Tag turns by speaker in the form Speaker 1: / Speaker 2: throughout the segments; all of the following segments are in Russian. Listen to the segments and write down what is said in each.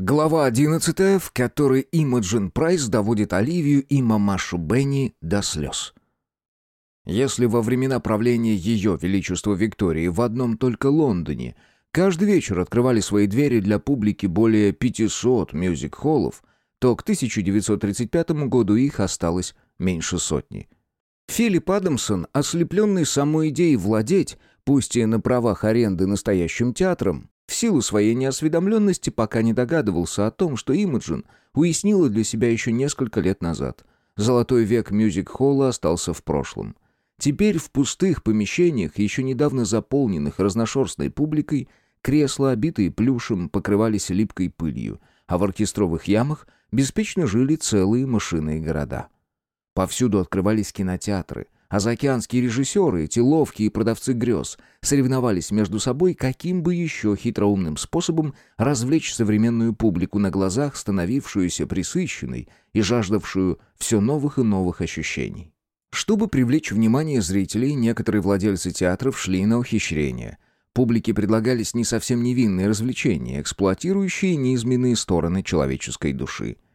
Speaker 1: Глава 11, в которой Имаджин Прайс доводит Оливию и мамашу Бенни до слез. Если во времена правления Ее Величества Виктории в одном только Лондоне каждый вечер открывали свои двери для публики более 500 мюзик-холлов, то к 1935 году их осталось меньше сотни. Филипп Адамсон, ослепленный самой идеей владеть, пусть и на правах аренды настоящим театром, в силу своей неосведомленности пока не догадывался о том, что Имаджин уяснила для себя еще несколько лет назад. Золотой век мюзик-холла остался в прошлом. Теперь в пустых помещениях, еще недавно заполненных разношерстной публикой, кресла, обитые плюшем, покрывались липкой пылью, а в оркестровых ямах беспечно жили целые машинные города. Повсюду открывались кинотеатры — а заокеанские режиссеры, эти ловкие продавцы грез, соревновались между собой, каким бы еще хитроумным способом развлечь современную публику на глазах, становившуюся присыщенной и жаждавшую все новых и новых ощущений. Чтобы привлечь внимание зрителей, некоторые владельцы театров шли на ухищрения. Публике предлагались не совсем невинные развлечения, эксплуатирующие неизменные стороны человеческой души –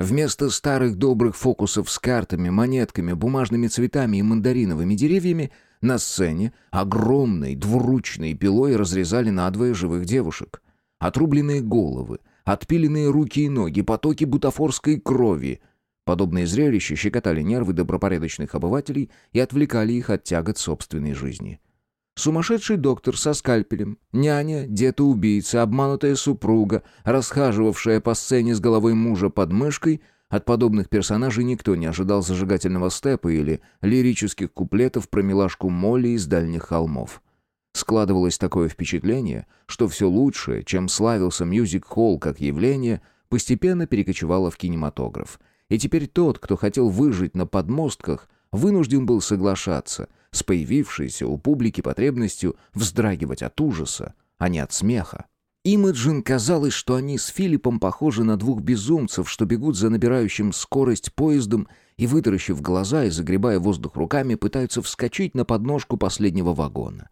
Speaker 1: Вместо старых добрых фокусов с картами, монетками, бумажными цветами и мандариновыми деревьями на сцене огромной двуручной пилой разрезали надвое живых девушек. Отрубленные головы, отпиленные руки и ноги, потоки бутафорской крови. Подобные зрелища щекотали нервы добропорядочных обывателей и отвлекали их от тягот собственной жизни. Сумасшедший доктор со скальпелем, няня, дед-убийца, обманутая супруга, расхаживавшая по сцене с головой мужа под мышкой — от подобных персонажей никто не ожидал зажигательного степа или лирических куплетов про милашку Молли из дальних холмов. Складывалось такое впечатление, что все лучшее, чем славился мюзик-холл как явление, постепенно перекочевало в кинематограф. И теперь тот, кто хотел выжить на подмостках, вынужден был соглашаться — с появившейся у публики потребностью вздрагивать от ужаса, а не от смеха. Имаджин казалось, что они с Филиппом похожи на двух безумцев, что бегут за набирающим скорость поездом и, вытаращив глаза и загребая воздух руками, пытаются вскочить на подножку последнего вагона.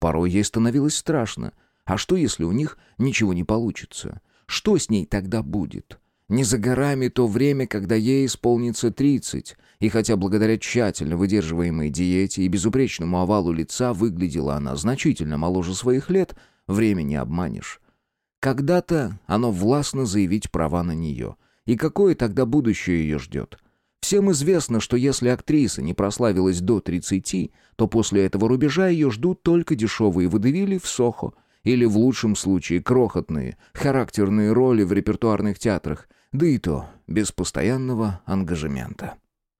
Speaker 1: Порой ей становилось страшно. А что, если у них ничего не получится? Что с ней тогда будет? Не за горами то время, когда ей исполнится тридцать, и хотя благодаря тщательно выдерживаемой диете и безупречному овалу лица выглядела она значительно моложе своих лет, время не обманешь. Когда-то оно властно заявить права на нее. И какое тогда будущее ее ждет? Всем известно, что если актриса не прославилась до 30, то после этого рубежа ее ждут только дешевые водевили в Сохо или, в лучшем случае, крохотные, характерные роли в репертуарных театрах, да и то без постоянного ангажемента.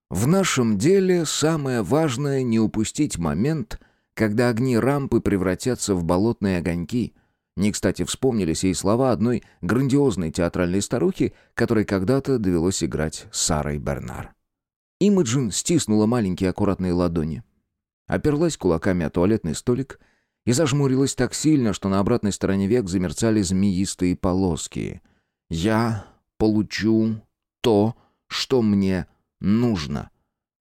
Speaker 1: В нашем деле самое важное не упустить момент, когда огни рампы превратятся в болотные огоньки. Не кстати вспомнились ей слова одной грандиозной театральной старухи, которой когда-то довелось играть Сарой Бернар. Имаджин стиснула маленькие аккуратные ладони, оперлась кулаками о туалетный столик и зажмурилась так сильно, что на обратной стороне век замерцали змеистые полоски. «Я получу то, что мне нужно».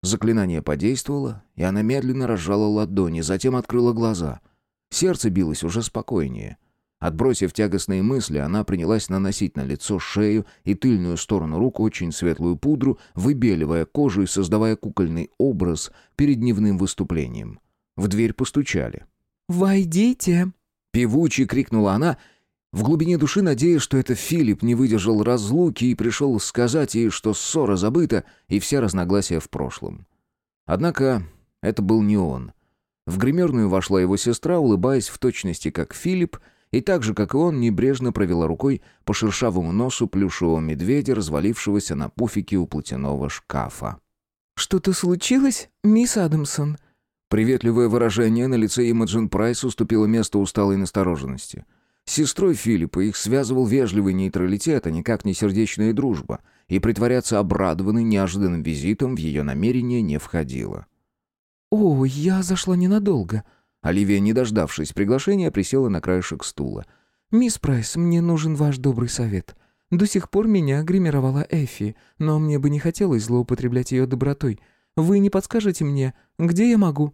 Speaker 1: Заклинание подействовало, и она медленно разжала ладони, затем открыла глаза. Сердце билось уже спокойнее. Отбросив тягостные мысли, она принялась наносить на лицо, шею и тыльную сторону рук очень светлую пудру, выбеливая кожу и создавая кукольный образ перед дневным выступлением. В дверь постучали.
Speaker 2: «Войдите!»
Speaker 1: Певуче крикнула она в глубине души надеясь, что это Филипп не выдержал разлуки и пришел сказать ей, что ссора забыта и все разногласия в прошлом. Однако это был не он. В гримерную вошла его сестра, улыбаясь в точности, как Филипп, и так же, как и он, небрежно провела рукой по шершавому носу плюшевого медведя, развалившегося на пуфике у платяного шкафа.
Speaker 2: «Что-то случилось, мисс Адамсон?»
Speaker 1: Приветливое выражение на лице Имаджин Прайс уступило место усталой настороженности – с сестрой Филиппа их связывал вежливый нейтралитет, а никак не сердечная дружба, и притворяться обрадованной неожиданным визитом в ее намерение не входило.
Speaker 2: «О, я зашла ненадолго».
Speaker 1: Оливия, не дождавшись приглашения, присела на краешек стула.
Speaker 2: «Мисс Прайс, мне нужен ваш добрый совет. До сих пор меня гримировала Эфи, но мне бы не хотелось злоупотреблять ее добротой. Вы не подскажете мне, где я могу?»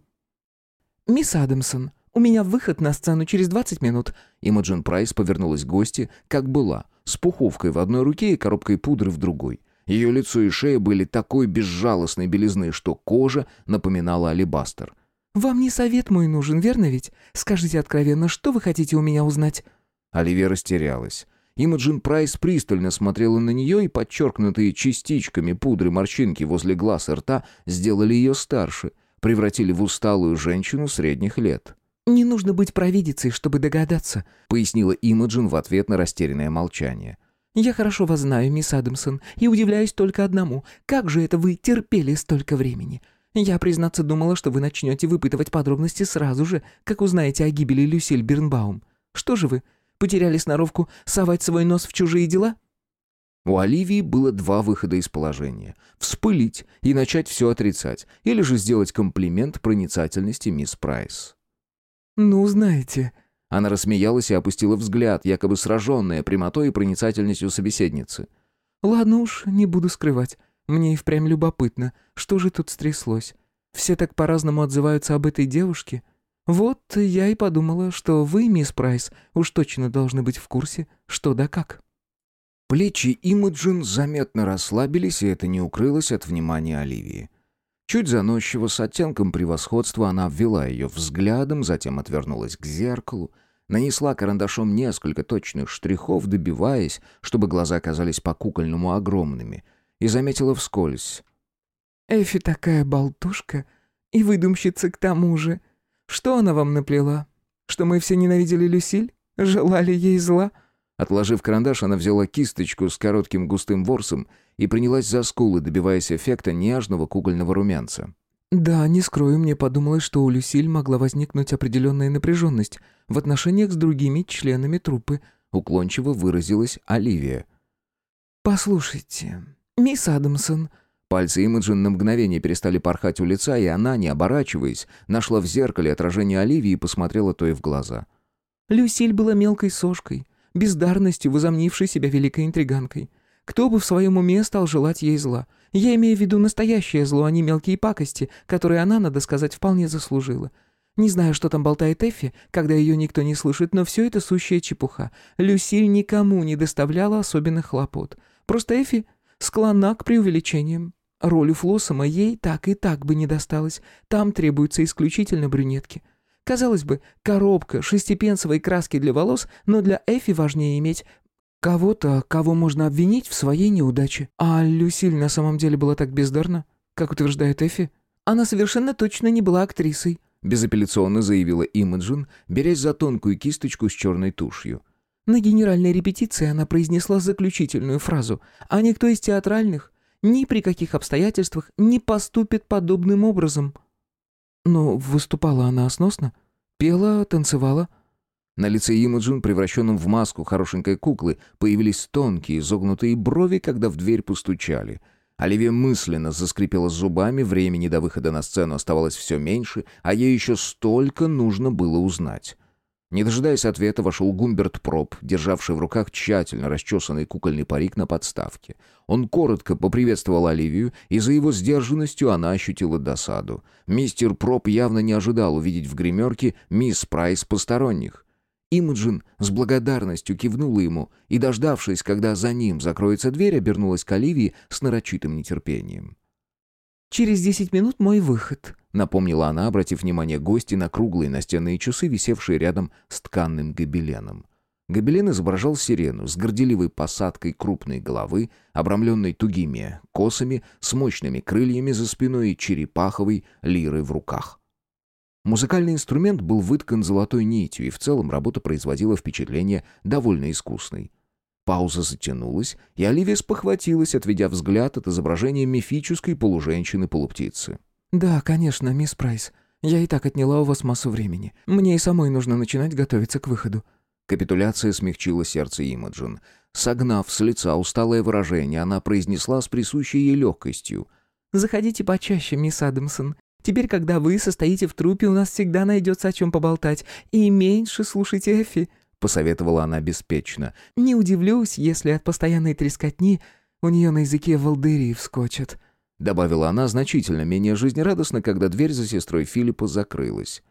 Speaker 2: «Мисс Адамсон», «У меня выход на сцену через 20 минут».
Speaker 1: Имаджин Прайс повернулась к гостье, как была, с пуховкой в одной руке и коробкой пудры в другой. Ее лицо и шея были такой безжалостной белизны, что кожа напоминала алебастер.
Speaker 2: «Вам не совет мой нужен, верно ведь? Скажите откровенно, что вы хотите у меня узнать?»
Speaker 1: Оливия растерялась. Имаджин Прайс пристально смотрела на нее, и подчеркнутые частичками пудры морщинки возле глаз и рта сделали ее старше, превратили в усталую женщину средних лет.
Speaker 2: «Не нужно быть провидицей, чтобы догадаться», —
Speaker 1: пояснила Имаджин в ответ на растерянное молчание.
Speaker 2: «Я хорошо вас знаю, мисс Адамсон, и удивляюсь только одному. Как же это вы терпели столько времени? Я, признаться, думала, что вы начнете выпытывать подробности сразу же, как узнаете о гибели Люсиль Бирнбаум. Что же вы, потеряли сноровку совать свой нос в чужие дела?»
Speaker 1: У Оливии было два выхода из положения. Вспылить и начать все отрицать, или же сделать комплимент проницательности мисс Прайс.
Speaker 2: «Ну, знаете...»
Speaker 1: Она рассмеялась и опустила взгляд, якобы сраженная прямотой и проницательностью собеседницы.
Speaker 2: «Ладно уж, не буду скрывать. Мне и впрямь любопытно, что же тут стряслось. Все так по-разному отзываются об этой девушке. Вот я и подумала, что вы, мисс Прайс, уж точно должны быть в курсе, что да как».
Speaker 1: Плечи Имаджин заметно расслабились, и это не укрылось от внимания Оливии. Чуть заносчиво, с оттенком превосходства, она обвела ее взглядом, затем отвернулась к зеркалу, нанесла карандашом несколько точных штрихов, добиваясь, чтобы глаза казались по-кукольному огромными, и заметила вскользь.
Speaker 2: «Эфи такая болтушка и выдумщица к тому же. Что она вам наплела? Что мы все ненавидели Люсиль? Желали ей зла?»
Speaker 1: Отложив карандаш, она взяла кисточку с коротким густым ворсом и принялась за скулы, добиваясь эффекта нежного кукольного румянца.
Speaker 2: «Да, не скрою, мне подумалось, что у Люсиль могла возникнуть определенная напряженность в отношениях с другими членами труппы»,
Speaker 1: уклончиво выразилась Оливия.
Speaker 2: «Послушайте, мисс Адамсон...»
Speaker 1: Пальцы Имаджин на мгновение перестали порхать у лица, и она, не оборачиваясь, нашла в зеркале отражение Оливии и посмотрела той в глаза.
Speaker 2: «Люсиль была мелкой сошкой, бездарностью, возомнившей себя великой интриганкой. Кто бы в своем уме стал желать ей зла? Я имею в виду настоящее зло, а не мелкие пакости, которые она, надо сказать, вполне заслужила. Не знаю, что там болтает Эффи, когда ее никто не слышит, но все это сущая чепуха. Люсиль никому не доставляла особенных хлопот. Просто Эффи склонна к преувеличениям. Роль у Флоссома ей так и так бы не досталась. Там требуются исключительно брюнетки. Казалось бы, коробка шестипенсовой краски для волос, но для Эфи важнее иметь Кого-то, кого можно обвинить в своей неудаче. А Люсиль на самом деле была так бездарна, как утверждает Эфи. Она совершенно точно не была актрисой.
Speaker 1: Безапелляционно заявила Имаджин, берясь за тонкую кисточку с черной тушью.
Speaker 2: На генеральной репетиции она произнесла заключительную фразу, а никто из театральных ни при каких обстоятельствах не поступит подобным образом. Но выступала она сносно, пела, танцевала,
Speaker 1: на лице Имаджин, превращенном в маску хорошенькой куклы, появились тонкие, изогнутые брови, когда в дверь постучали. Оливия мысленно заскрипела зубами, времени до выхода на сцену оставалось все меньше, а ей еще столько нужно было узнать. Не дожидаясь ответа, вошел Гумберт Проб, державший в руках тщательно расчесанный кукольный парик на подставке. Он коротко поприветствовал Оливию, и за его сдержанностью она ощутила досаду. Мистер Проб явно не ожидал увидеть в гримерке мисс Прайс посторонних. Имаджин с благодарностью кивнула ему и, дождавшись, когда за ним закроется дверь, обернулась к Оливии с нарочитым нетерпением.
Speaker 2: «Через десять минут мой выход», — напомнила
Speaker 1: она, обратив внимание гости на круглые настенные часы, висевшие рядом с тканным гобеленом. Гобелен изображал сирену с горделивой посадкой крупной головы, обрамленной тугими косами, с мощными крыльями за спиной и черепаховой лирой в руках. Музыкальный инструмент был выткан золотой нитью, и в целом работа производила впечатление довольно искусной. Пауза затянулась, и Оливия спохватилась, отведя взгляд от изображения мифической полуженщины-полуптицы.
Speaker 2: «Да, конечно, мисс Прайс. Я и так отняла у вас массу времени. Мне и самой нужно начинать готовиться к выходу».
Speaker 1: Капитуляция смягчила сердце Имаджин. Согнав с лица усталое выражение, она произнесла с присущей ей легкостью.
Speaker 2: «Заходите почаще, мисс Адамсон. Теперь, когда вы состоите в трупе, у нас всегда найдется о чем поболтать. И меньше слушайте Эфи», — посоветовала она беспечно. «Не удивлюсь, если от постоянной трескотни у нее на языке волдырии вскочат», —
Speaker 1: добавила она значительно менее жизнерадостно, когда дверь за сестрой Филиппа закрылась.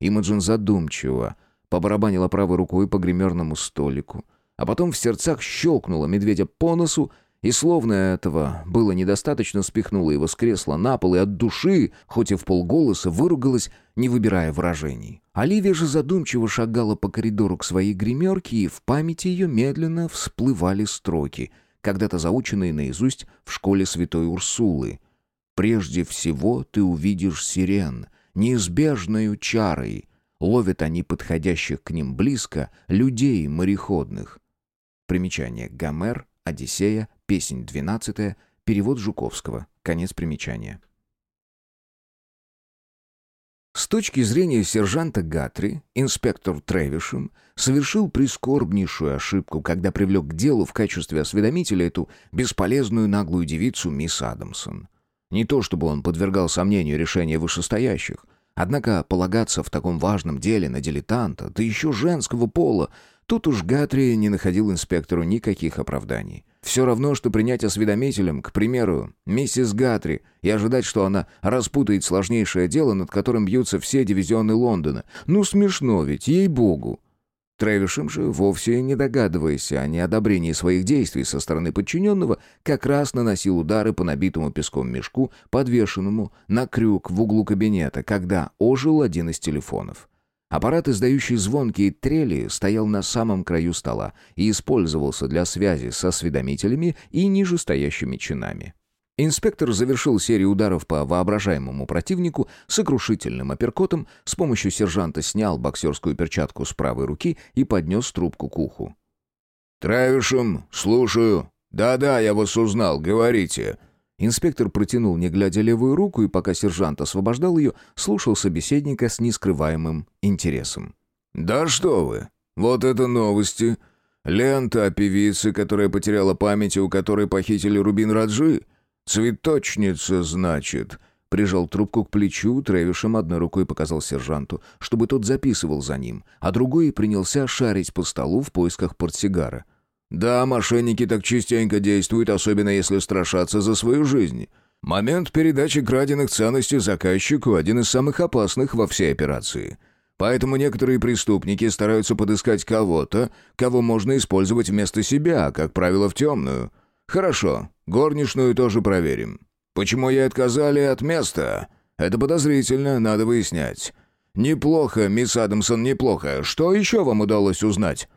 Speaker 1: Имаджин задумчиво побарабанила правой рукой по гримерному столику, а потом в сердцах щелкнула медведя по носу и словно этого было недостаточно, спихнула его с кресла на пол и от души, хоть и в полголоса, выругалась, не выбирая выражений. Оливия же задумчиво шагала по коридору к своей гримерке, и в памяти ее медленно всплывали строки, когда-то заученные наизусть в школе святой Урсулы. «Прежде всего ты увидишь сирен, неизбежною чарой. Ловят они подходящих к ним близко людей мореходных». Примечание. Гомер, Одиссея, Песнь двенадцатая. Перевод Жуковского. Конец примечания. С точки зрения сержанта Гатри, инспектор Тревишем совершил прискорбнейшую ошибку, когда привлек к делу в качестве осведомителя эту бесполезную наглую девицу мисс Адамсон. Не то чтобы он подвергал сомнению решения вышестоящих, однако полагаться в таком важном деле на дилетанта, да еще женского пола, тут уж Гатри не находил инспектору никаких оправданий. Все равно, что принять осведомителем, к примеру, миссис Гатри, и ожидать, что она распутает сложнейшее дело, над которым бьются все дивизионы Лондона. Ну, смешно ведь, ей-богу. Трэвишем же, вовсе не догадываясь о неодобрении своих действий со стороны подчиненного, как раз наносил удары по набитому песком мешку, подвешенному на крюк в углу кабинета, когда ожил один из телефонов. Аппарат, издающий звонкие трели, стоял на самом краю стола и использовался для связи со осведомителями и нижестоящими чинами. Инспектор завершил серию ударов по воображаемому противнику сокрушительным апперкотом, с помощью сержанта снял боксерскую перчатку с правой руки и поднес трубку к уху.
Speaker 3: «Травишем, слушаю. Да-да, я вас узнал, говорите».
Speaker 1: Инспектор протянул, не глядя левую руку, и пока сержант освобождал ее, слушал собеседника с нескрываемым интересом.
Speaker 3: «Да что вы! Вот это новости! Лента о певице, которая потеряла память и у которой похитили Рубин Раджи? Цветочница, значит!»
Speaker 1: Прижал трубку к плечу, Трэвишем одной рукой показал сержанту, чтобы тот записывал за ним, а другой принялся шарить по столу в поисках портсигара.
Speaker 3: Да, мошенники так частенько действуют, особенно если страшатся за свою жизнь. Момент передачи краденных ценностей заказчику один из самых опасных во всей операции. Поэтому некоторые преступники стараются подыскать кого-то, кого можно использовать вместо себя, как правило, в темную. Хорошо, горничную тоже проверим. Почему ей отказали от места? Это подозрительно, надо выяснять. Неплохо, мисс Адамсон, неплохо. Что еще вам удалось узнать?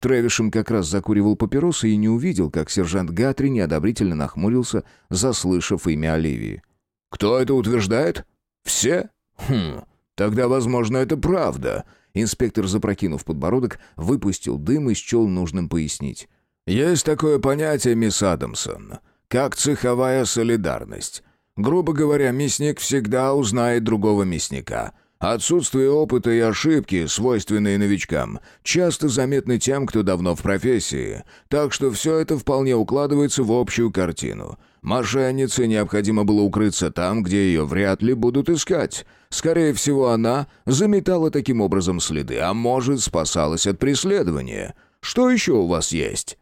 Speaker 1: Трэвишем как раз закуривал папиросы и не увидел, как сержант Гатри неодобрительно нахмурился, заслышав имя Оливии.
Speaker 3: «Кто это утверждает? Все? Хм, тогда, возможно, это правда».
Speaker 1: Инспектор, запрокинув подбородок, выпустил дым и счел нужным пояснить.
Speaker 3: «Есть такое понятие, мисс Адамсон, как цеховая солидарность. Грубо говоря, мясник всегда узнает другого мясника». Отсутствие опыта и ошибки, свойственные новичкам, часто заметны тем, кто давно в профессии, так что все это вполне укладывается в общую картину. Мошеннице необходимо было укрыться там, где ее вряд ли будут искать. Скорее всего, она заметала таким образом следы, а может, спасалась от преследования. Что еще у вас есть?»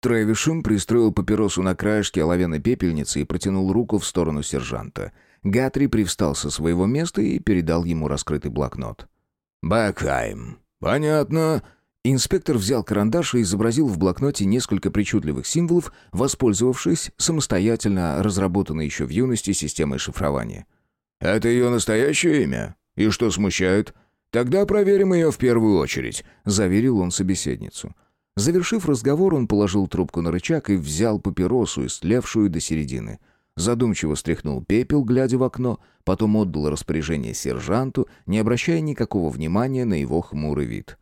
Speaker 1: Трэвишем пристроил папиросу на краешке оловянной пепельницы и протянул руку в сторону сержанта – Гатри привстал со своего места и передал ему раскрытый блокнот.
Speaker 3: «Бэкхайм. Понятно».
Speaker 1: Инспектор взял карандаш и изобразил в блокноте несколько причудливых символов, воспользовавшись самостоятельно разработанной еще в юности системой шифрования.
Speaker 3: «Это ее настоящее имя? И что смущает? Тогда проверим ее в первую очередь», —
Speaker 1: заверил он собеседницу. Завершив разговор, он положил трубку на рычаг и взял папиросу, истлевшую до середины — задумчиво стряхнул пепел, глядя в окно, потом отдал распоряжение сержанту, не обращая никакого внимания на его хмурый вид.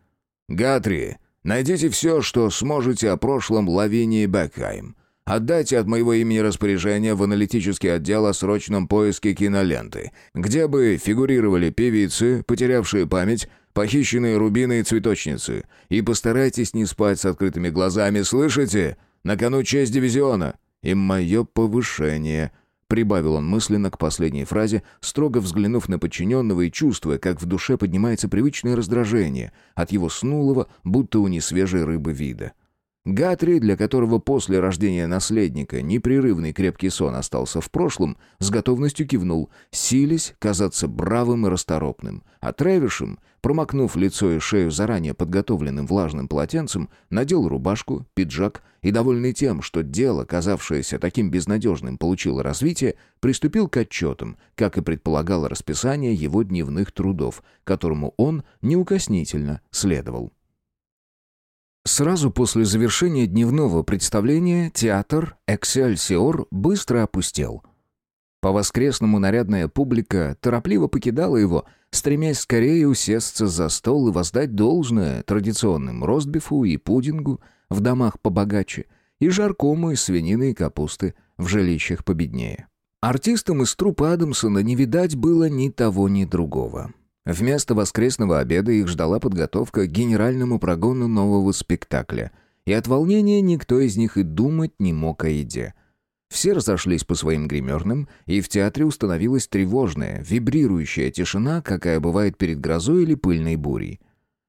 Speaker 3: «Гатри, найдите все, что сможете о прошлом Лавинии Бекхайм. Отдайте от моего имени распоряжение в аналитический отдел о срочном поиске киноленты, где бы фигурировали певицы, потерявшие память, похищенные рубины и цветочницы. И постарайтесь не спать с открытыми глазами, слышите? На кону честь дивизиона и мое повышение», — прибавил он мысленно к последней фразе, строго взглянув на подчиненного и чувствуя, как в душе поднимается привычное раздражение от его снулого, будто у несвежей рыбы вида.
Speaker 1: Гатри, для которого после рождения наследника непрерывный крепкий сон остался в прошлом, с готовностью кивнул, сились казаться бравым и расторопным. А Тревишем, промокнув лицо и шею заранее подготовленным влажным полотенцем, надел рубашку, пиджак и, довольный тем, что дело, казавшееся таким безнадежным, получило развитие, приступил к отчетам, как и предполагало расписание его дневных трудов, которому он неукоснительно следовал. Сразу после завершения дневного представления театр «Эксельсиор» быстро опустел. По воскресному нарядная публика торопливо покидала его, стремясь скорее усесться за стол и воздать должное традиционным ростбифу и пудингу в домах побогаче и жаркому из свинины и капусты в жилищах победнее. Артистам из трупа Адамсона не видать было ни того, ни другого. Вместо воскресного обеда их ждала подготовка к генеральному прогону нового спектакля. И от волнения никто из них и думать не мог о еде. Все разошлись по своим гримерным, и в театре установилась тревожная, вибрирующая тишина, какая бывает перед грозой или пыльной бурей.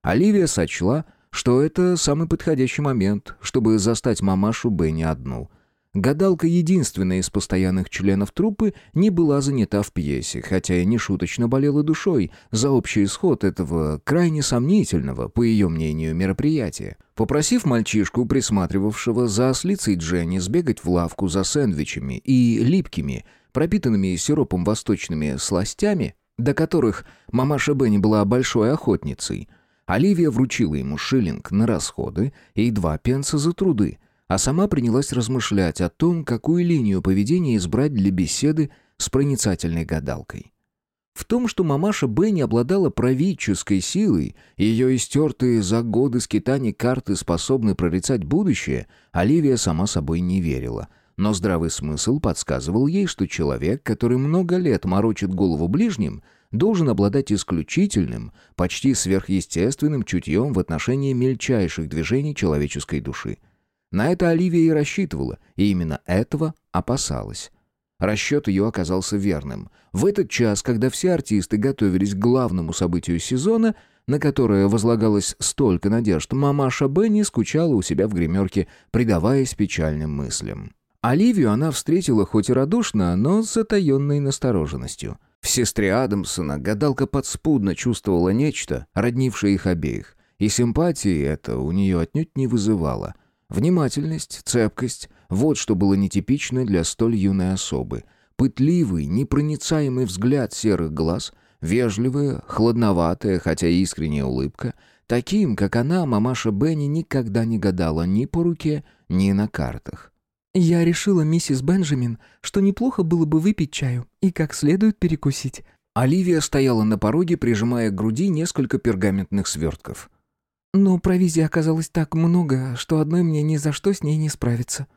Speaker 1: Оливия сочла, что это самый подходящий момент, чтобы застать мамашу Бенни одну — Гадалка, единственная из постоянных членов труппы, не была занята в пьесе, хотя и не шуточно болела душой за общий исход этого крайне сомнительного, по ее мнению, мероприятия. Попросив мальчишку, присматривавшего за ослицей Дженни, сбегать в лавку за сэндвичами и липкими, пропитанными сиропом восточными сластями, до которых мамаша Бенни была большой охотницей, Оливия вручила ему шиллинг на расходы и два пенса за труды, а сама принялась размышлять о том, какую линию поведения избрать для беседы с проницательной гадалкой. В том, что мамаша Бенни обладала правительской силой, ее истертые за годы скитаний карты способны прорицать будущее, Оливия сама собой не верила. Но здравый смысл подсказывал ей, что человек, который много лет морочит голову ближним, должен обладать исключительным, почти сверхъестественным чутьем в отношении мельчайших движений человеческой души – на это Оливия и рассчитывала, и именно этого опасалась. Расчет ее оказался верным. В этот час, когда все артисты готовились к главному событию сезона, на которое возлагалось столько надежд, мамаша Бенни скучала у себя в гримерке, предаваясь печальным мыслям. Оливию она встретила хоть и радушно, но с затаенной настороженностью. В сестре Адамсона гадалка подспудно чувствовала нечто, роднившее их обеих, и симпатии это у нее отнюдь не вызывало — Внимательность, цепкость — вот что было нетипично для столь юной особы. Пытливый, непроницаемый взгляд серых глаз, вежливая, хладноватая, хотя искренняя улыбка. Таким, как она, мамаша Бенни никогда не гадала ни по руке, ни на картах.
Speaker 2: «Я решила, миссис Бенджамин, что неплохо было бы выпить чаю и как следует перекусить».
Speaker 1: Оливия стояла на пороге, прижимая к груди несколько пергаментных свертков.
Speaker 2: Но провизии оказалось так много, что одной мне ни за что с ней не справиться.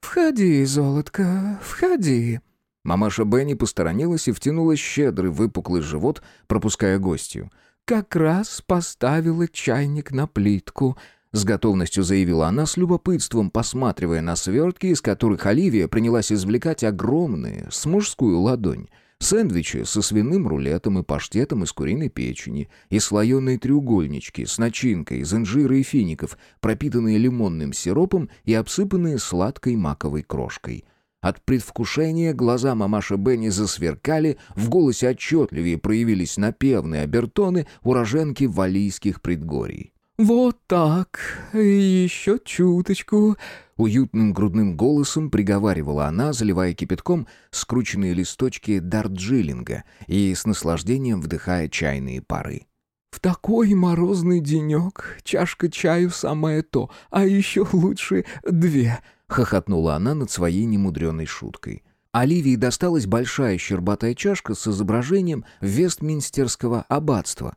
Speaker 2: «Входи, золотко, входи».
Speaker 1: Мамаша Бенни посторонилась и втянула щедрый выпуклый живот, пропуская гостью.
Speaker 2: «Как раз поставила чайник на плитку», — с готовностью заявила она, с любопытством посматривая на свертки, из которых Оливия принялась извлекать огромные, с мужскую ладонь — Сэндвичи со свиным рулетом и паштетом из куриной печени, и слоеные треугольнички с начинкой из инжира и фиников, пропитанные лимонным сиропом и обсыпанные сладкой маковой крошкой. От предвкушения глаза мамаши Бенни засверкали, в голосе отчетливее проявились напевные обертоны уроженки валийских предгорий. «Вот так, еще чуточку»,
Speaker 1: Уютным грудным голосом приговаривала она, заливая кипятком скрученные листочки дарджилинга и с наслаждением вдыхая чайные пары.
Speaker 2: «В такой морозный денек чашка чаю самое то, а еще лучше две», —
Speaker 1: хохотнула она над своей немудреной шуткой. Оливии досталась большая щербатая чашка с изображением Вестминстерского аббатства.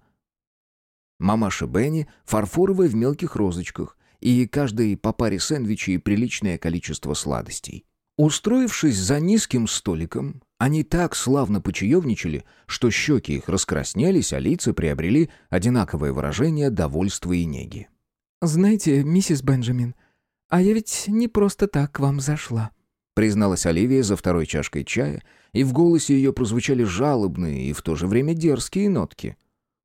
Speaker 1: Мамаша Бенни фарфоровая в мелких розочках, и каждый по паре сэндвичей и приличное количество сладостей. Устроившись за низким столиком, они так славно почаевничали, что щеки их раскраснелись, а лица приобрели одинаковое выражение довольства и неги.
Speaker 2: «Знаете, миссис Бенджамин, а я ведь не просто так к вам зашла»,
Speaker 1: призналась Оливия за второй чашкой чая, и в голосе ее прозвучали жалобные и в то же время дерзкие нотки.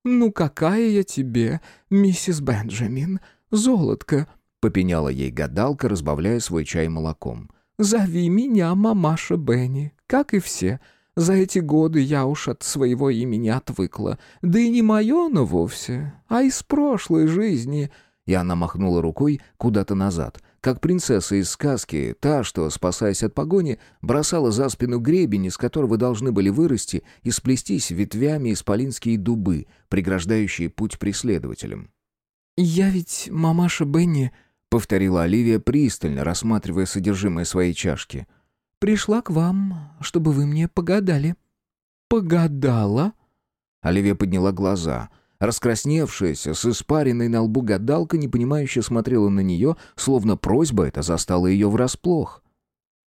Speaker 2: «Ну какая я тебе, миссис Бенджамин?» Золотко», —
Speaker 1: попеняла ей гадалка, разбавляя свой чай молоком.
Speaker 2: «Зови меня мамаша Бенни, как и все. За эти годы я уж от своего имени отвыкла. Да и не мое оно вовсе, а из прошлой жизни».
Speaker 1: И она махнула рукой куда-то назад, как принцесса из сказки, та, что, спасаясь от погони, бросала за спину гребень, из которого должны были вырасти и сплестись ветвями исполинские дубы, преграждающие путь преследователям.
Speaker 2: «Я ведь мамаша Бенни», —
Speaker 1: повторила Оливия, пристально рассматривая содержимое своей чашки.
Speaker 2: «Пришла к вам, чтобы вы мне погадали».
Speaker 1: «Погадала?» Оливия подняла глаза — Раскрасневшаяся, с испаренной на лбу гадалка, непонимающе смотрела на нее, словно просьба эта застала ее врасплох.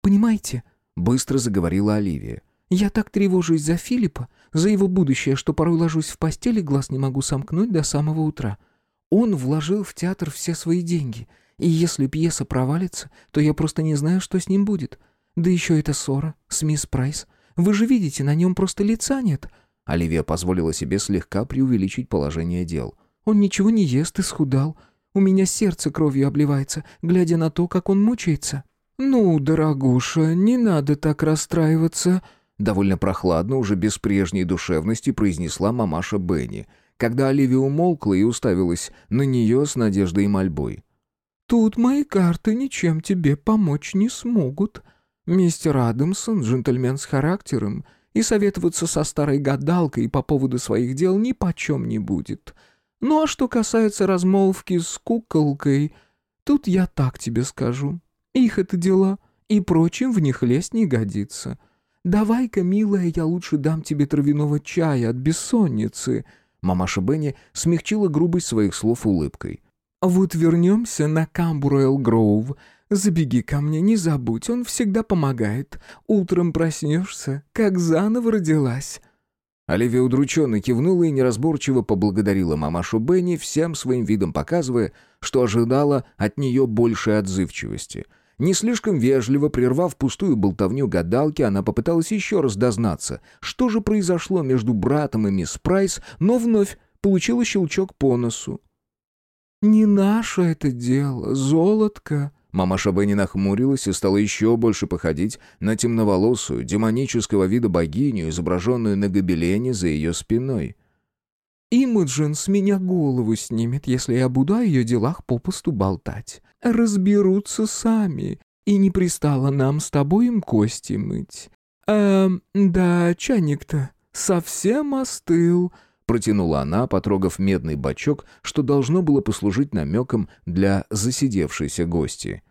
Speaker 2: «Понимаете?»
Speaker 1: — быстро заговорила Оливия.
Speaker 2: «Я так тревожусь за Филиппа, за его будущее, что порой ложусь в постели глаз не могу сомкнуть до самого утра. Он вложил в театр все свои деньги, и если пьеса провалится, то я просто не знаю, что с ним будет. Да еще эта ссора с мисс Прайс. Вы же видите, на нем просто лица нет».
Speaker 1: Оливия позволила себе слегка преувеличить положение дел.
Speaker 2: «Он ничего не ест и схудал. У меня сердце кровью обливается, глядя на то, как он мучается». «Ну, дорогуша, не надо так расстраиваться», — довольно прохладно, уже без прежней душевности произнесла мамаша Бенни, когда Оливия умолкла и уставилась на нее с надеждой и мольбой. «Тут мои карты ничем тебе помочь не смогут. Мистер Адамсон, джентльмен с характером, и советоваться со старой гадалкой по поводу своих дел ни почем не будет. Ну а что касается размолвки с куколкой, тут я так тебе скажу. Их это дела, и прочим в них лезть не годится. Давай-ка, милая, я лучше дам тебе травяного чая от бессонницы».
Speaker 1: Мамаша Бенни смягчила грубость своих слов улыбкой.
Speaker 2: «Вот вернемся на Камбруэлл Гроув. Забеги ко мне, не забудь, он всегда помогает. Утром проснешься, как заново родилась».
Speaker 1: Оливия удрученно кивнула и неразборчиво поблагодарила мамашу Бенни, всем своим видом показывая, что ожидала от нее большей отзывчивости. Не слишком вежливо, прервав пустую болтовню гадалки, она попыталась еще раз дознаться, что же произошло между братом и мисс Прайс, но вновь получила щелчок по носу.
Speaker 2: «Не наше это дело, золотко»,
Speaker 1: Мамаша Бенни нахмурилась и стала еще больше походить на темноволосую, демонического вида богиню, изображенную на гобелене за ее спиной.
Speaker 2: «Имаджин с меня голову снимет, если я буду о ее делах попусту болтать. Разберутся сами, и не пристало нам с тобой им кости мыть. Эм, да, чайник-то совсем остыл»,
Speaker 1: Протянула она, потрогав медный бачок, что должно было послужить намеком для засидевшейся гости.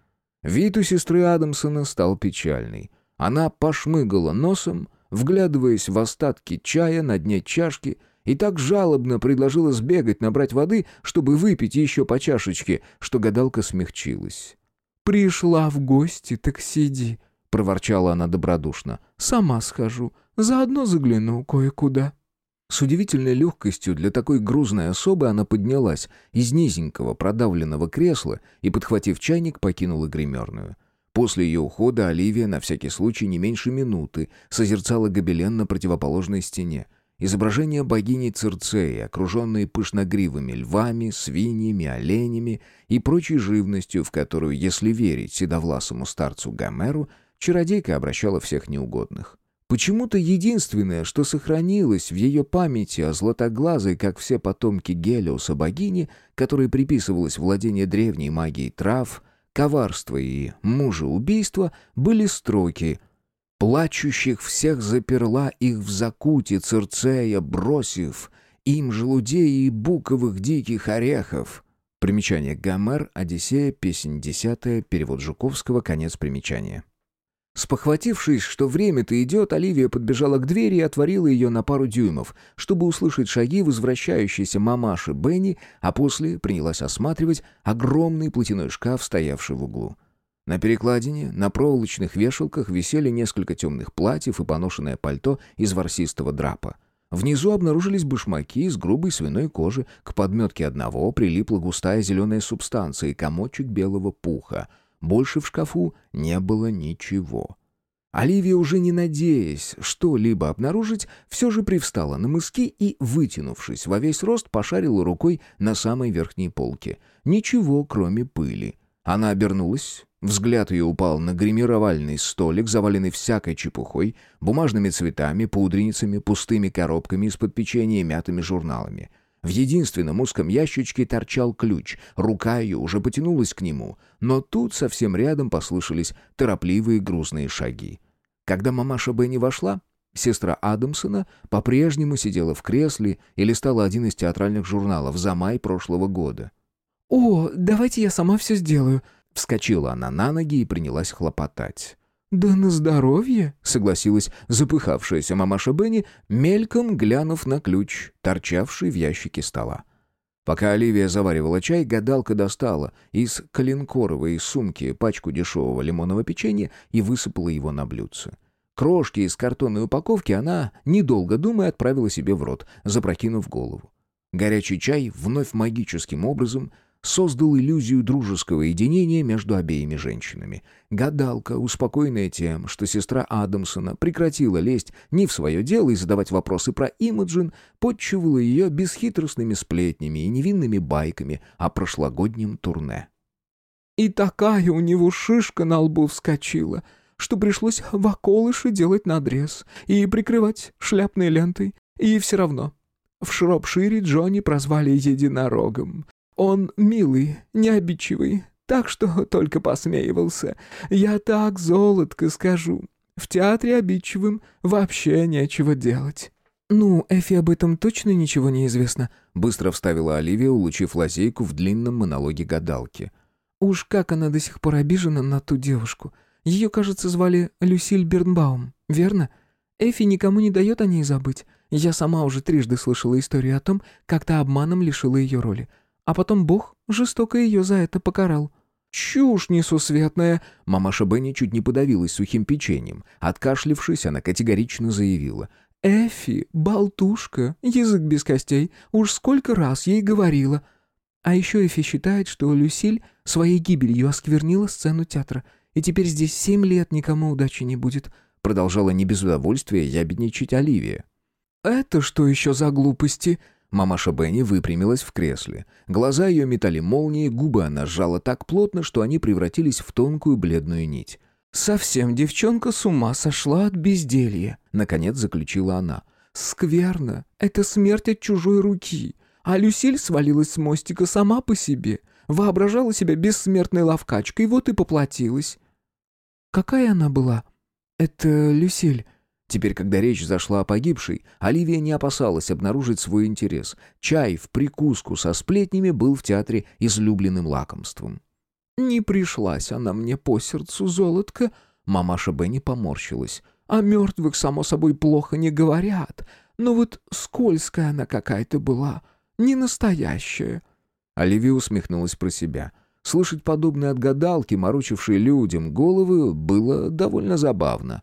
Speaker 1: Вид у сестры Адамсона стал печальный. Она пошмыгала носом, вглядываясь в остатки чая на дне чашки, и так жалобно предложила сбегать набрать воды, чтобы выпить еще по чашечке, что гадалка смягчилась.
Speaker 2: «Пришла в гости, так сиди», — проворчала она добродушно. «Сама схожу, заодно загляну кое-куда».
Speaker 1: С удивительной легкостью для такой грузной особы она поднялась из низенького продавленного кресла и, подхватив чайник, покинула гримерную. После ее ухода Оливия на всякий случай не меньше минуты созерцала гобелен на противоположной стене. Изображение богини Цирцеи, окруженные пышногривыми львами, свиньями, оленями и прочей живностью, в которую, если верить седовласому старцу Гомеру, чародейка обращала всех неугодных. Почему-то единственное, что сохранилось в ее памяти о златоглазой, как все потомки Гелиоса богини, которой приписывалось владение древней магией трав, коварство и мужеубийство, были строки «Плачущих всех заперла их в закуте Цирцея, бросив им желудей и буковых диких орехов». Примечание Гомер, Одиссея, песнь десятая, перевод Жуковского, конец примечания. Спохватившись, что время-то идет, Оливия подбежала к двери и отворила ее на пару дюймов, чтобы услышать шаги возвращающейся мамаши Бенни, а после принялась осматривать огромный платяной шкаф, стоявший в углу. На перекладине, на проволочных вешалках висели несколько темных платьев и поношенное пальто из ворсистого драпа. Внизу обнаружились башмаки из грубой свиной кожи, к подметке одного прилипла густая зеленая субстанция и комочек белого пуха — больше в шкафу не было ничего. Оливия, уже не надеясь что-либо обнаружить, все же привстала на мыски и, вытянувшись во весь рост, пошарила рукой на самой верхней полке. Ничего, кроме пыли. Она обернулась, взгляд ее упал на гримировальный столик, заваленный всякой чепухой, бумажными цветами, пудреницами, пустыми коробками из-под печенья и мятыми журналами. В единственном узком ящичке торчал ключ, рука ее уже потянулась к нему, но тут совсем рядом послышались торопливые грузные шаги. Когда мамаша Бенни вошла, сестра Адамсона по-прежнему сидела в кресле и листала один из театральных журналов за май прошлого года.
Speaker 2: «О, давайте я сама все сделаю», —
Speaker 1: Вскочила она на ноги и принялась хлопотать.
Speaker 2: «Да на здоровье», —
Speaker 1: согласилась запыхавшаяся мамаша Бенни, мельком глянув на ключ, торчавший в ящике стола. Пока Оливия заваривала чай, гадалка достала из коленкоровой сумки пачку дешевого лимонного печенья и высыпала его на блюдце. Крошки из картонной упаковки она, недолго думая, отправила себе в рот, запрокинув голову. Горячий чай вновь магическим образом создал иллюзию дружеского единения между обеими женщинами. Гадалка, успокоенная тем, что сестра Адамсона прекратила лезть не в свое дело и задавать вопросы про Имаджин, подчивала ее бесхитростными сплетнями и невинными байками о прошлогоднем турне.
Speaker 2: «И такая у него шишка на лбу вскочила», что пришлось в околыше делать надрез и прикрывать шляпной лентой. И все равно. В Шропшире Джонни прозвали единорогом. Он милый, необидчивый, так что только посмеивался. Я так золотко скажу. В театре обидчивым вообще нечего делать». «Ну, Эфи об этом точно ничего не известно», — быстро вставила Оливия, улучив лазейку в длинном монологе гадалки. «Уж как она до сих пор обижена на ту девушку. Ее, кажется, звали Люсиль Бернбаум, верно? Эфи никому не дает о ней забыть. Я сама уже трижды слышала историю о том, как та обманом лишила ее роли. А потом Бог жестоко ее за это покарал. «Чушь несусветная!» Мамаша Бенни чуть не подавилась сухим печеньем. Откашлившись, она категорично заявила. «Эфи, болтушка, язык без костей, уж сколько раз ей говорила!» А еще Эфи считает, что Люсиль своей гибелью осквернила сцену театра — и теперь здесь семь лет никому удачи не будет», продолжала не без удовольствия ябедничать Оливия. «Это что еще за глупости?» Мамаша Бенни выпрямилась в кресле. Глаза ее метали молнии, губы она сжала так плотно, что они превратились в тонкую бледную нить. «Совсем девчонка с ума сошла от безделья», — наконец заключила она. «Скверно. Это смерть от чужой руки. А Люсиль свалилась с мостика сама по себе. Воображала себя бессмертной ловкачкой, вот и поплатилась. Какая она была? Это Люсиль. Теперь, когда речь зашла о погибшей, Оливия не опасалась обнаружить свой интерес. Чай в прикуску со сплетнями был в театре излюбленным лакомством. «Не пришлась она мне по сердцу, золотко», — мамаша Бенни поморщилась. «О мертвых, само собой, плохо не говорят. Но вот скользкая она какая-то была, не настоящая».
Speaker 1: Оливия усмехнулась про себя — Слышать подобные отгадалки, морочившие людям головы, было довольно забавно.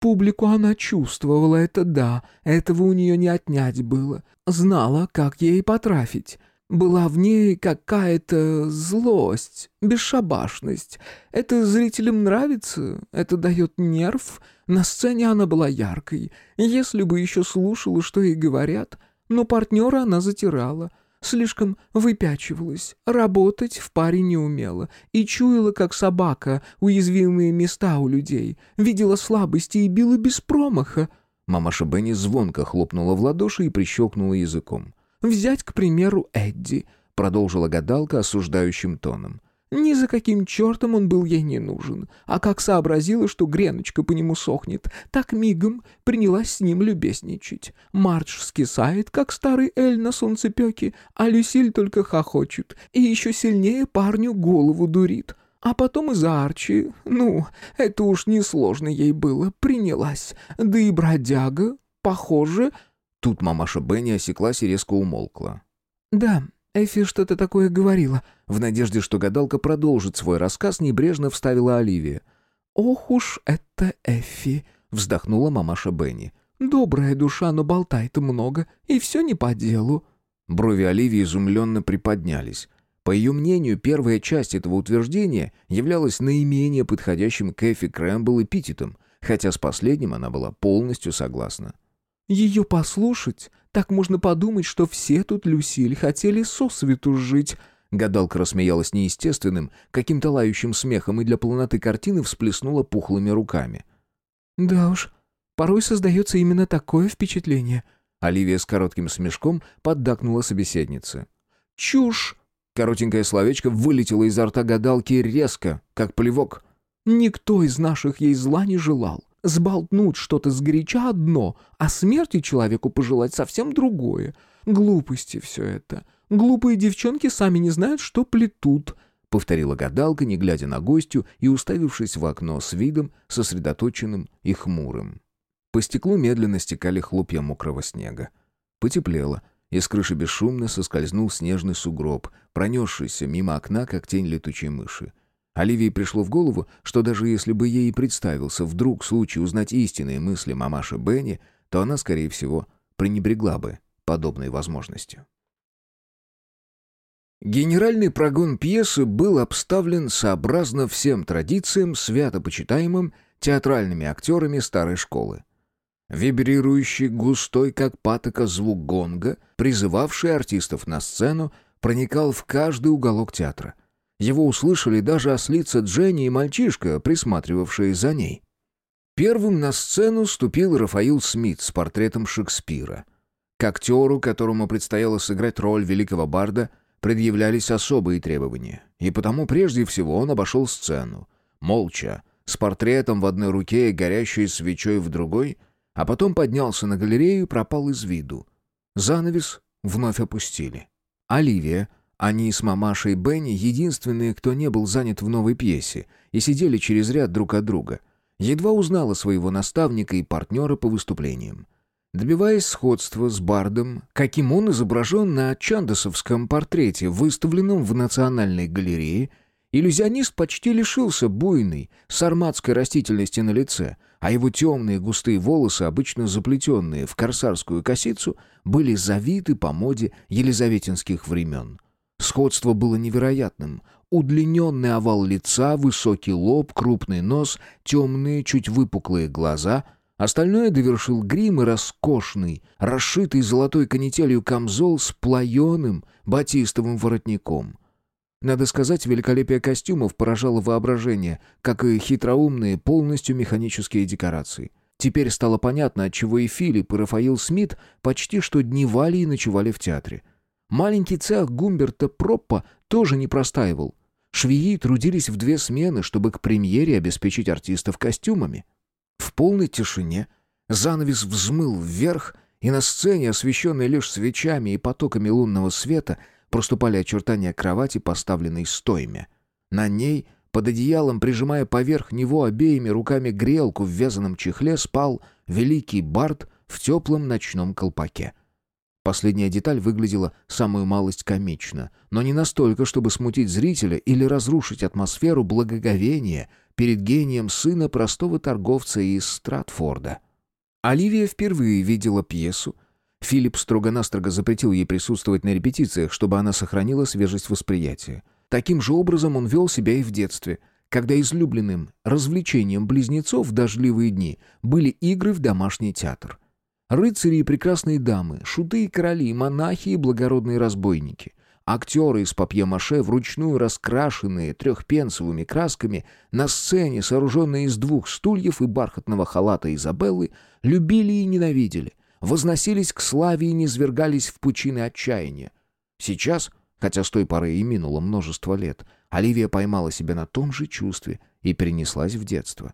Speaker 2: Публику она чувствовала, это да, этого у нее не отнять было. Знала, как ей потрафить. Была в ней какая-то злость, бесшабашность. Это зрителям нравится, это дает нерв. На сцене она была яркой. Если бы еще слушала, что ей говорят, но партнера она затирала — Слишком выпячивалась, работать в паре не умела и чуяла, как собака, уязвимые места у людей, видела слабости и била без промаха.
Speaker 1: Мамаша Бенни звонко хлопнула в ладоши и прищелкнула языком.
Speaker 2: «Взять, к примеру, Эдди», — продолжила гадалка осуждающим тоном. Ни за каким чертом он был ей не нужен. А как сообразила, что греночка по нему сохнет, так мигом принялась с ним любезничать. Мардж скисает, как старый Эль на солнцепеке, а Люсиль только хохочет и еще сильнее парню голову дурит. А потом из-за Арчи, ну, это уж несложно ей было, принялась. Да и бродяга, похоже...
Speaker 1: Тут мамаша Бенни осеклась и резко умолкла.
Speaker 2: «Да, Эфи что-то такое говорила».
Speaker 1: В надежде, что гадалка продолжит свой рассказ, небрежно вставила Оливия.
Speaker 2: «Ох уж эта Эфи!» — вздохнула мамаша Бенни. «Добрая душа, но болтает много, и все не по делу».
Speaker 1: Брови Оливии изумленно приподнялись. По ее мнению, первая часть этого утверждения являлась наименее подходящим к Эфи Крэмбл эпитетом, хотя с последним она была полностью согласна.
Speaker 2: Ее послушать, так можно подумать, что все тут, Люсиль, хотели сосвету жить».
Speaker 1: Гадалка рассмеялась неестественным, каким-то лающим смехом и для полноты картины всплеснула пухлыми руками.
Speaker 2: «Да уж, порой создается именно такое впечатление».
Speaker 1: Оливия с коротким смешком поддакнула собеседнице.
Speaker 2: «Чушь!»
Speaker 1: Коротенькое словечко вылетело изо рта гадалки резко, как плевок.
Speaker 2: «Никто из наших ей зла не желал. Сболтнуть что-то сгоряча одно, а смерти человеку пожелать совсем другое. Глупости все это. Глупые девчонки сами не знают, что плетут», —
Speaker 1: повторила гадалка, не глядя на гостю и уставившись в окно с видом, сосредоточенным и хмурым. По стеклу медленно стекали хлопья мокрого снега. Потеплело, и с крыши бесшумно соскользнул снежный сугроб, пронесшийся мимо окна, как тень летучей мыши. Оливии пришло в голову, что даже если бы ей представился вдруг случай узнать истинные мысли мамаши Бенни, то она, скорее всего, пренебрегла бы подобной возможностью. Генеральный прогон пьесы был обставлен сообразно всем традициям, свято почитаемым театральными актерами старой школы. Вибрирующий густой, как патока, звук гонга, призывавший артистов на сцену, проникал в каждый уголок театра. Его услышали даже ослица Дженни и мальчишка, присматривавшие за ней. Первым на сцену ступил Рафаил Смит с портретом Шекспира. К актеру, которому предстояло сыграть роль великого барда, предъявлялись особые требования, и потому прежде всего он обошел сцену, молча, с портретом в одной руке и горящей свечой в другой, а потом поднялся на галерею и пропал из виду. Занавес вновь опустили. Оливия, они с мамашей Бенни единственные, кто не был занят в новой пьесе, и сидели через ряд друг от друга. Едва узнала своего наставника и партнера по выступлениям добиваясь сходства с Бардом, каким он изображен на чандасовском портрете, выставленном в Национальной галерее, иллюзионист почти лишился буйной, сарматской растительности на лице, а его темные густые волосы, обычно заплетенные в корсарскую косицу, были завиты по моде елизаветинских времен. Сходство было невероятным. Удлиненный овал лица, высокий лоб, крупный нос, темные, чуть выпуклые глаза — Остальное довершил грим и роскошный, расшитый золотой канителью камзол с плаеным батистовым воротником. Надо сказать, великолепие костюмов поражало воображение, как и хитроумные, полностью механические декорации. Теперь стало понятно, отчего и Филипп, и Рафаил Смит почти что дневали и ночевали в театре. Маленький цех Гумберта Проппа тоже не простаивал. Швеи трудились в две смены, чтобы к премьере обеспечить артистов костюмами. В полной тишине занавес взмыл вверх, и на сцене, освещенной лишь свечами и потоками лунного света, проступали очертания кровати, поставленной стоями. На ней, под одеялом, прижимая поверх него обеими руками грелку в вязаном чехле, спал великий бард в теплом ночном колпаке. Последняя деталь выглядела самую малость комично, но не настолько, чтобы смутить зрителя или разрушить атмосферу благоговения перед гением сына простого торговца из Стратфорда. Оливия впервые видела пьесу. Филипп строго-настрого запретил ей присутствовать на репетициях, чтобы она сохранила свежесть восприятия. Таким же образом он вел себя и в детстве, когда излюбленным развлечением близнецов в дождливые дни были игры в домашний театр. Рыцари и прекрасные дамы, шуты и короли, монахи и благородные разбойники. Актеры из папье-маше, вручную раскрашенные трехпенсовыми красками, на сцене, сооруженные из двух стульев и бархатного халата Изабеллы, любили и ненавидели, возносились к славе и низвергались в пучины отчаяния. Сейчас, хотя с той поры и минуло множество лет, Оливия поймала себя на том же чувстве и перенеслась в детство.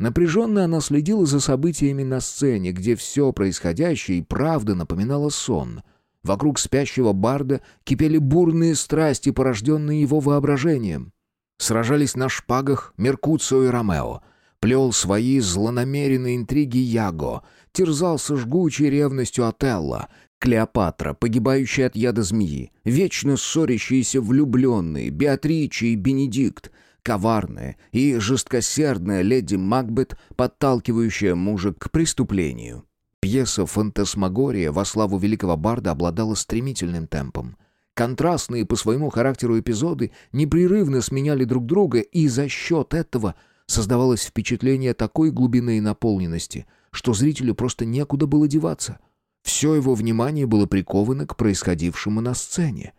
Speaker 1: Напряженно она следила за событиями на сцене, где все происходящее и правда напоминало сон — Вокруг спящего барда кипели бурные страсти, порожденные его воображением. Сражались на шпагах Меркуцио и Ромео. Плел свои злонамеренные интриги Яго. Терзался жгучей ревностью Отелло. Клеопатра, погибающая от яда змеи. Вечно ссорящиеся влюбленные Беатриче и Бенедикт. Коварная и жесткосердная леди Макбет, подталкивающая мужа к преступлению. Пьеса «Фантасмагория» во славу великого барда обладала стремительным темпом. Контрастные по своему характеру эпизоды непрерывно сменяли друг друга, и за счет этого создавалось впечатление такой глубины и наполненности, что зрителю просто некуда было деваться. Все его внимание было приковано к происходившему на сцене.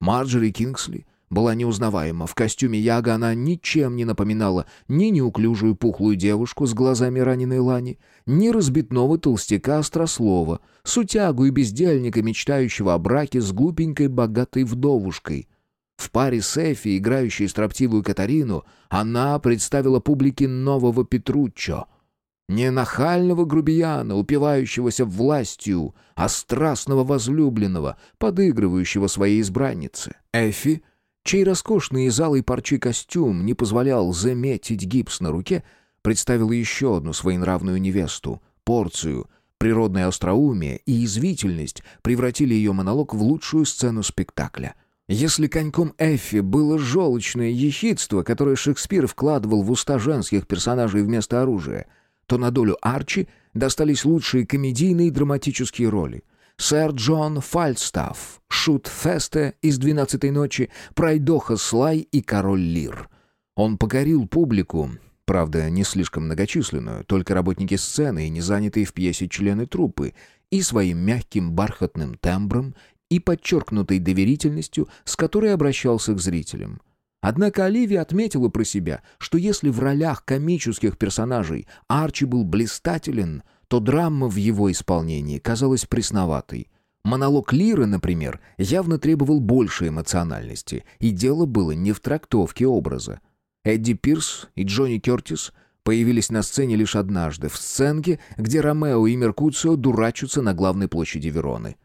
Speaker 1: Марджори Кингсли была неузнаваема. В костюме Яго она ничем не напоминала ни неуклюжую пухлую девушку с глазами раненой лани, ни разбитного толстяка острослова, сутягу и бездельника, мечтающего о браке с глупенькой богатой вдовушкой. В паре с Эфи, играющей строптивую Катарину, она представила публике нового Петруччо — не нахального грубияна, упивающегося властью, а страстного возлюбленного, подыгрывающего своей избраннице. Эфи чей роскошный из алой парчи костюм не позволял заметить гипс на руке, представила еще одну своенравную невесту, порцию. Природное остроумие и извительность превратили ее монолог в лучшую сцену спектакля. Если коньком Эффи было желчное ехидство, которое Шекспир вкладывал в уста женских персонажей вместо оружия, то на долю Арчи достались лучшие комедийные и драматические роли — сэр Джон Фальстафф, Шут Фесте из «Двенадцатой ночи», Пройдоха Слай и Король Лир. Он покорил публику, правда, не слишком многочисленную, только работники сцены и не занятые в пьесе члены труппы, и своим мягким бархатным тембром и подчеркнутой доверительностью, с которой обращался к зрителям. Однако Оливия отметила про себя, что если в ролях комических персонажей Арчи был блистателен – то драма в его исполнении казалась пресноватой. Монолог Лиры, например, явно требовал большей эмоциональности, и дело было не в трактовке образа. Эдди Пирс и Джонни Кертис появились на сцене лишь однажды, в сценке, где Ромео и Меркуцио дурачатся на главной площади Вероны.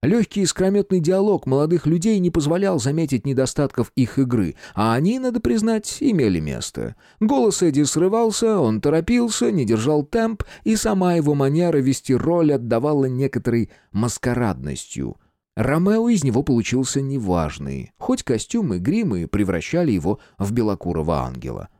Speaker 1: Легкий искрометный диалог молодых людей не позволял заметить недостатков их игры, а они, надо признать, имели место. Голос Эдди срывался, он торопился, не держал темп, и сама его манера вести роль отдавала некоторой маскарадностью. Ромео из него получился неважный, хоть костюмы, гримы превращали его в белокурого ангела.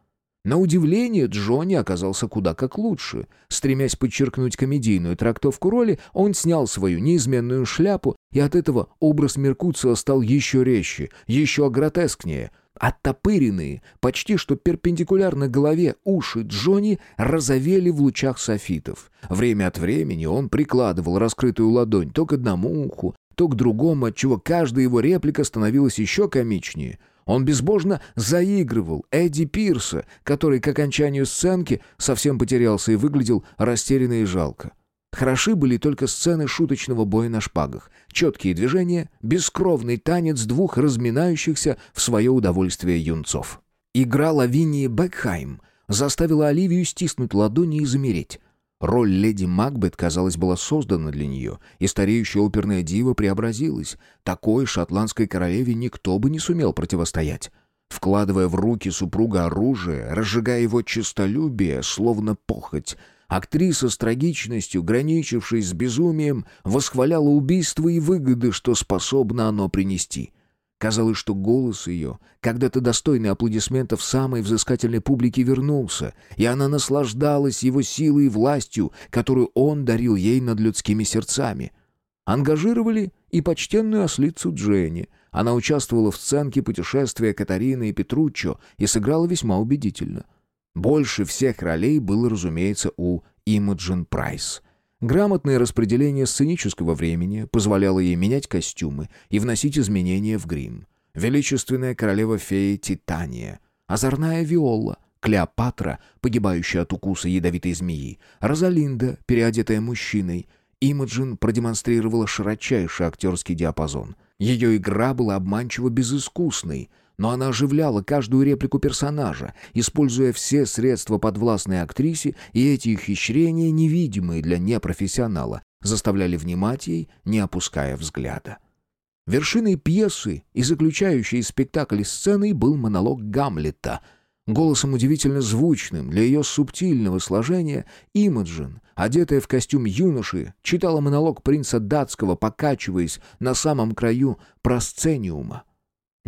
Speaker 1: На удивление, Джонни оказался куда как лучше. Стремясь подчеркнуть комедийную трактовку роли, он снял свою неизменную шляпу, и от этого образ Меркуцио стал еще резче, еще гротескнее. Оттопыренные, почти что перпендикулярно голове, уши Джонни разовели в лучах софитов. Время от времени он прикладывал раскрытую ладонь то к одному уху, то к другому, отчего каждая его реплика становилась еще комичнее — он безбожно заигрывал Эдди Пирса, который к окончанию сценки совсем потерялся и выглядел растерянно и жалко. Хороши были только сцены шуточного боя на шпагах, четкие движения, бескровный танец двух разминающихся в свое удовольствие юнцов. Игра Лавинии Бекхайм заставила Оливию стиснуть ладони и замереть. Роль леди Макбет, казалось, была создана для нее, и стареющая оперная дива преобразилась. Такой шотландской королеве никто бы не сумел противостоять. Вкладывая в руки супруга оружие, разжигая его честолюбие, словно похоть, актриса с трагичностью, граничившей с безумием, восхваляла убийство и выгоды, что способно оно принести — Казалось, что голос ее, когда-то достойный аплодисментов самой взыскательной публики, вернулся, и она наслаждалась его силой и властью, которую он дарил ей над людскими сердцами. Ангажировали и почтенную ослицу Дженни. Она участвовала в сценке путешествия Катарины и Петруччо и сыграла весьма убедительно. Больше всех ролей было, разумеется, у Имаджин Прайс — Грамотное распределение сценического времени позволяло ей менять костюмы и вносить изменения в грим. Величественная королева-фея Титания, озорная Виола, Клеопатра, погибающая от укуса ядовитой змеи, Розалинда, переодетая мужчиной. Имаджин продемонстрировала широчайший актерский диапазон. Ее игра была обманчиво безыскусной — но она оживляла каждую реплику персонажа, используя все средства подвластной актрисе, и эти ухищрения, невидимые для непрофессионала, заставляли внимать ей, не опуская взгляда. Вершиной пьесы и заключающей спектакль сценой был монолог Гамлета. Голосом удивительно звучным для ее субтильного сложения Имаджин, одетая в костюм юноши, читала монолог принца датского, покачиваясь на самом краю просцениума.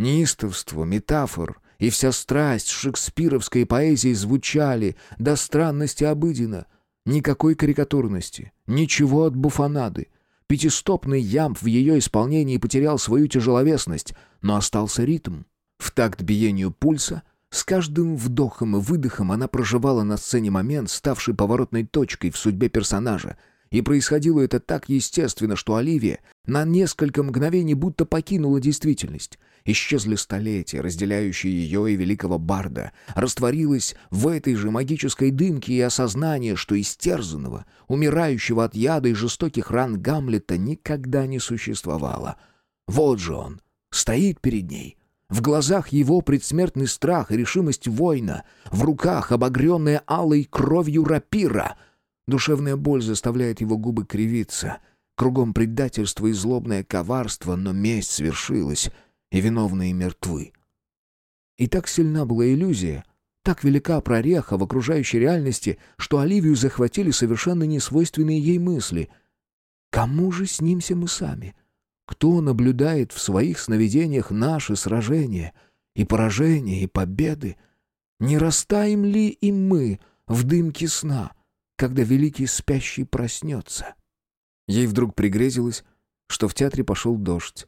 Speaker 1: Неистовство, метафор и вся страсть шекспировской поэзии звучали до странности обыденно. Никакой карикатурности, ничего от буфонады. Пятистопный ямб в ее исполнении потерял свою тяжеловесность, но остался ритм. В такт биению пульса с каждым вдохом и выдохом она проживала на сцене момент, ставший поворотной точкой в судьбе персонажа, и происходило это так естественно, что Оливия на несколько мгновений будто покинула действительность. Исчезли столетия, разделяющие ее и великого барда. Растворилось в этой же магической дымке и осознание, что истерзанного, умирающего от яда и жестоких ран Гамлета никогда не существовало. Вот же он, стоит перед ней. В глазах его предсмертный страх и решимость воина, в руках обогренная алой кровью рапира. Душевная боль заставляет его губы кривиться. Кругом предательство и злобное коварство, но месть свершилась — и виновные мертвы. И так сильна была иллюзия, так велика прореха в окружающей реальности, что Оливию захватили совершенно несвойственные ей мысли. Кому же снимся мы сами? Кто наблюдает в своих сновидениях наши сражения и поражения, и победы? Не растаем ли и мы в дымке сна, когда великий спящий проснется? Ей вдруг пригрезилось, что в театре пошел дождь,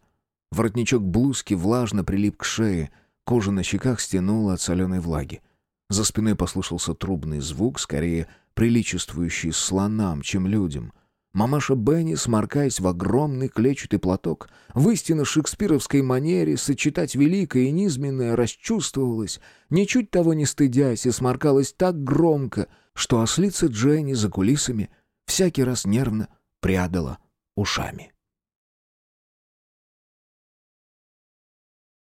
Speaker 1: Воротничок блузки влажно прилип к шее, кожа на щеках стянула от соленой влаги. За спиной послышался трубный звук, скорее приличествующий слонам, чем людям. Мамаша Бенни, сморкаясь в огромный клетчатый платок, в истинно шекспировской манере сочетать великое и низменное расчувствовалась, ничуть того не стыдясь, и сморкалась так громко, что ослица Дженни за кулисами всякий раз нервно прядала ушами.